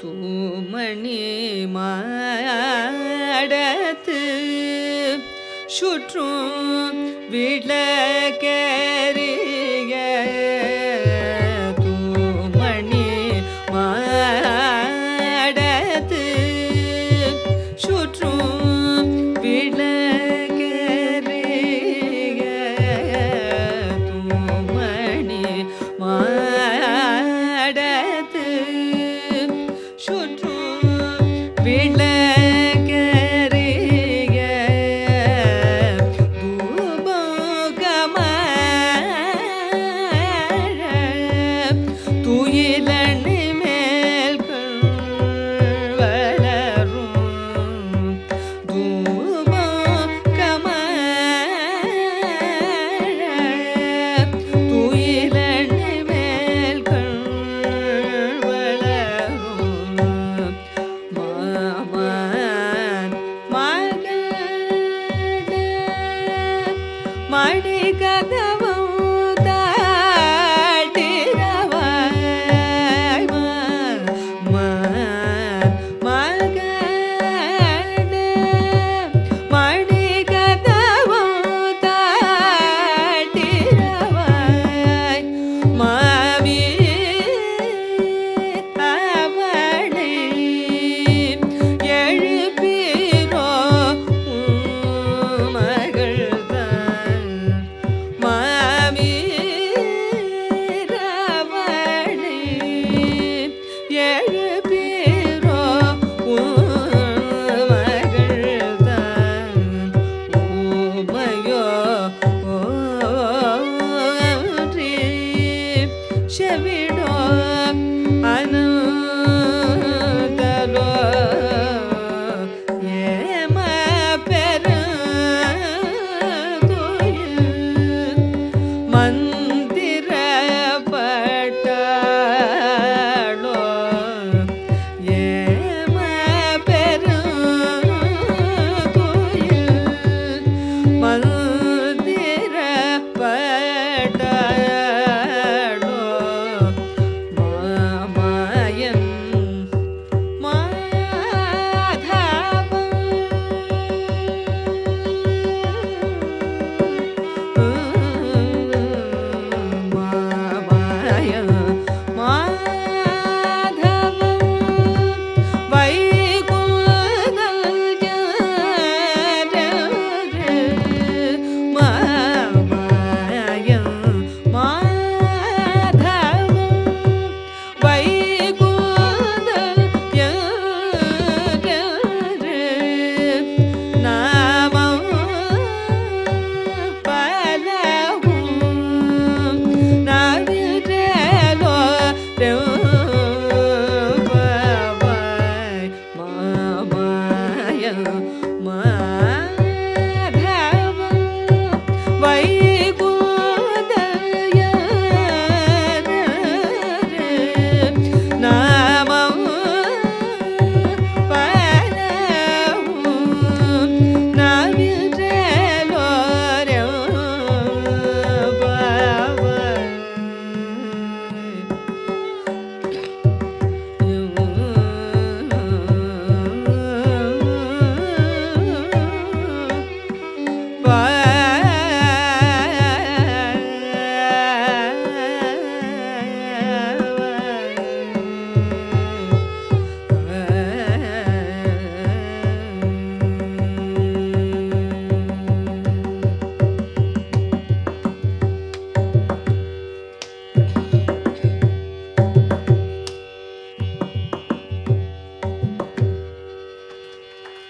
தூமணி மாடத்து சுற்றும் விளக்கரிய should Oh. My.